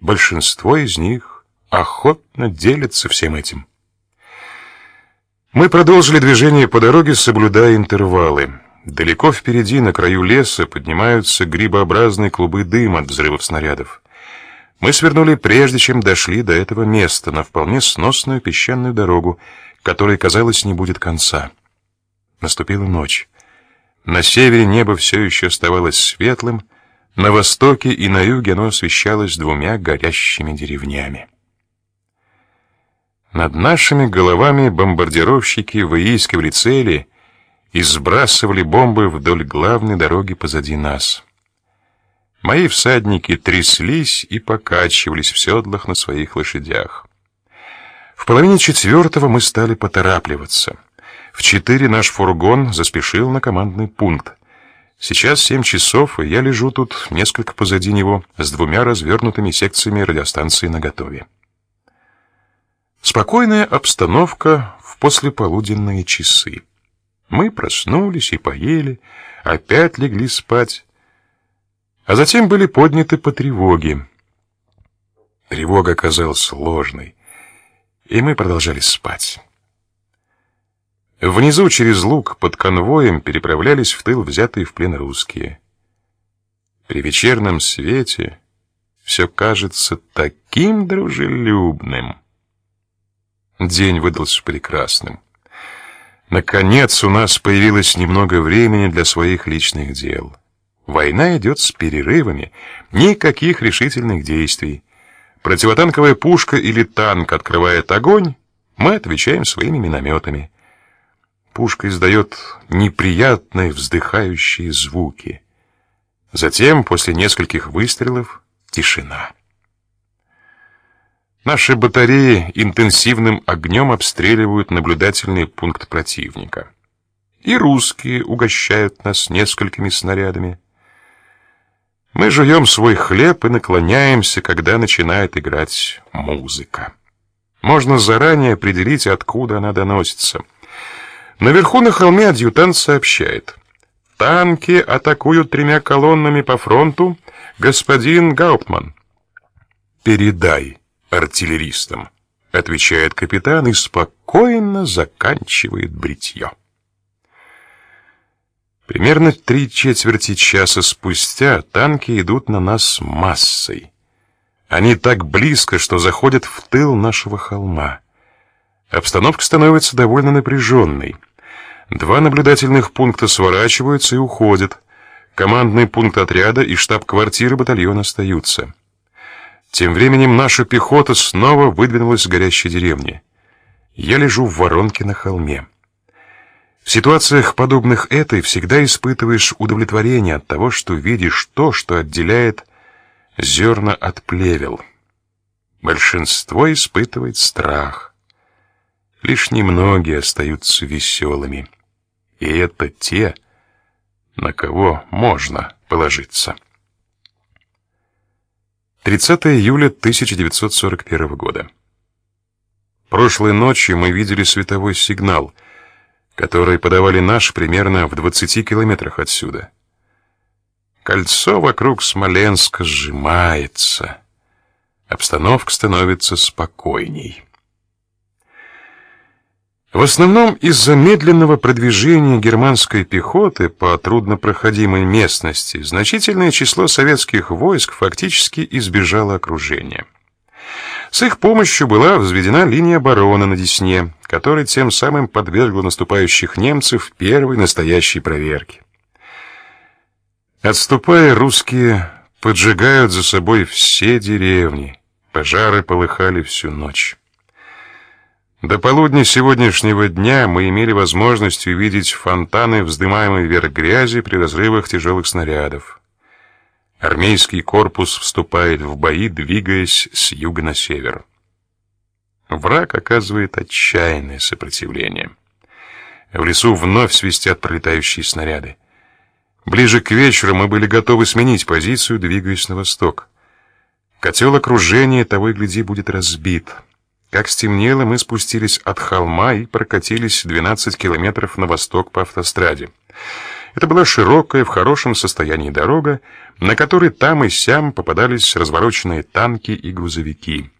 большинство из них охотно делятся всем этим. Мы продолжили движение по дороге, соблюдая интервалы. Далеко впереди, на краю леса, поднимаются грибообразные клубы дыма от взрывов снарядов. Мы свернули прежде, чем дошли до этого места, на вполне сносную песчаную дорогу, которой, казалось, не будет конца. Наступила ночь. На севере небо все еще оставалось светлым, на востоке и на юге оно освещалось двумя горящими деревнями. Над нашими головами бомбардировщики выискивали цели и сбрасывали бомбы вдоль главной дороги позади нас. Мои всадники тряслись и покачивались в седлах на своих лошадях. В половине четвертого мы стали поторапливаться. В четыре наш фургон заспешил на командный пункт. Сейчас семь часов, и я лежу тут несколько позади него с двумя развернутыми секциями радиостанции наготове. Спокойная обстановка в послеполуденные часы. Мы проснулись и поели, опять легли спать, а затем были подняты по тревоге. Тревога оказалась сложной, и мы продолжали спать. Внизу через луг под конвоем переправлялись в тыл взятые в плен русские. При вечернем свете все кажется таким дружелюбным. День выдался прекрасным. Наконец у нас появилось немного времени для своих личных дел. Война идет с перерывами, никаких решительных действий. Противотанковая пушка или танк открывает огонь, мы отвечаем своими минометами. Пушка издает неприятные вздыхающие звуки. Затем, после нескольких выстрелов, тишина. Наши батареи интенсивным огнем обстреливают наблюдательный пункт противника. И русские угощают нас несколькими снарядами. Мы жуем свой хлеб и наклоняемся, когда начинает играть музыка. Можно заранее определить, откуда она доносится. Наверху на холме адъютант сообщает: танки атакуют тремя колоннами по фронту, господин Гауптман. Передай артиллеристам, отвечает капитан и спокойно заканчивает бритье. Примерно три четверти часа спустя танки идут на нас массой. Они так близко, что заходят в тыл нашего холма. Обстановка становится довольно напряженной. Два наблюдательных пункта сворачиваются и уходят. Командный пункт отряда и штаб-квартира батальона остаются. Тем временем наша пехота снова выдвинулась с горящей деревни. Я лежу в воронке на холме. В ситуациях подобных этой всегда испытываешь удовлетворение от того, что видишь то, что отделяет зерна от плевел. Большинство испытывает страх. Лишь немногие остаются веселыми. И это те, на кого можно положиться. 30 июля 1941 года. Прошлой ночью мы видели световой сигнал — которые подавали наш примерно в 20 километрах отсюда. Кольцо вокруг Смоленска сжимается. Обстановка становится спокойней. В основном из-за медленного продвижения германской пехоты по труднопроходимой местности значительное число советских войск фактически избежало окружения. С их помощью была возведена линия обороны на Десне, которая тем самым подвергла наступающих немцев первой настоящей проверке. Отступая, русские поджигают за собой все деревни. Пожары полыхали всю ночь. До полудня сегодняшнего дня мы имели возможность увидеть фонтаны, вздымаемые вверх грязи при разрывах тяжелых снарядов. Армейский корпус вступает в бои, двигаясь с юга на север. Враг оказывает отчаянное сопротивление. В лесу вновь свистят пролетающие снаряды. Ближе к вечеру мы были готовы сменить позицию, двигаясь на восток. Котел окружения того и гляди будет разбит. Как стемнело, мы спустились от холма и прокатились 12 километров на восток по автостраде. Это была широкая, в хорошем состоянии дорога, на которой там и сям попадались развороченные танки и грузовики.